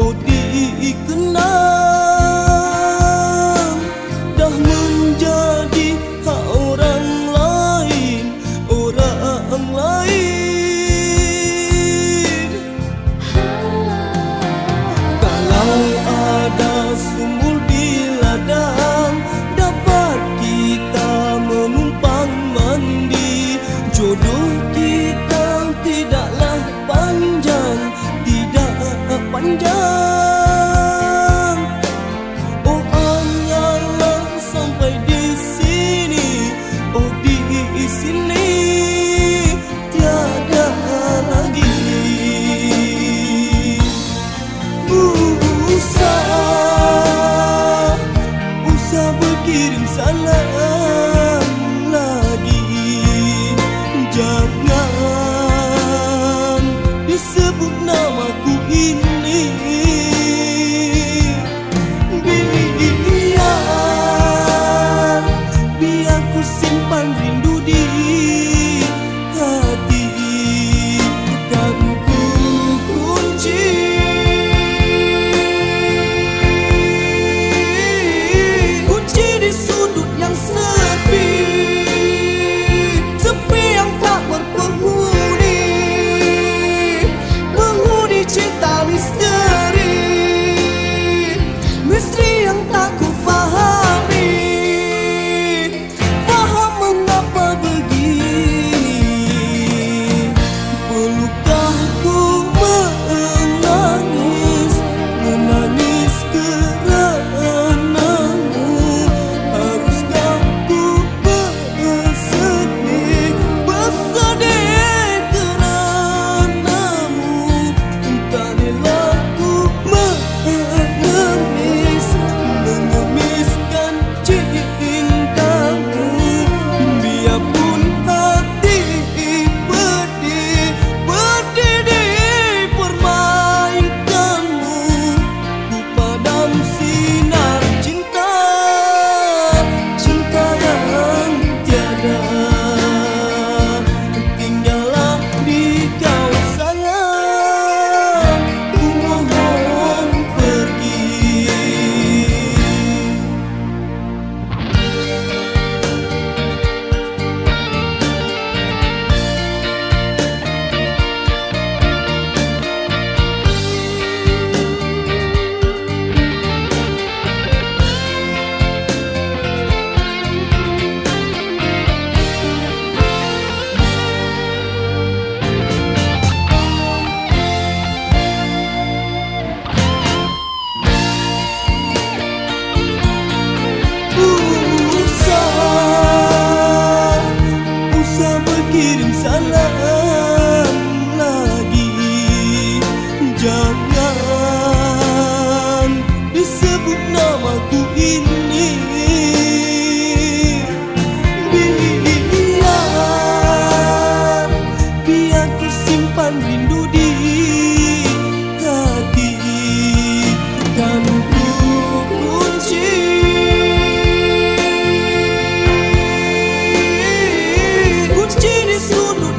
mau dikenang Dah menjadi hak orang lain Orang lain. Kalau ada sumur di ladang Dapat kita menumpang mandi. Jodoh sebut namaku. rindu di hati kan ku kunci. Kunci di sudut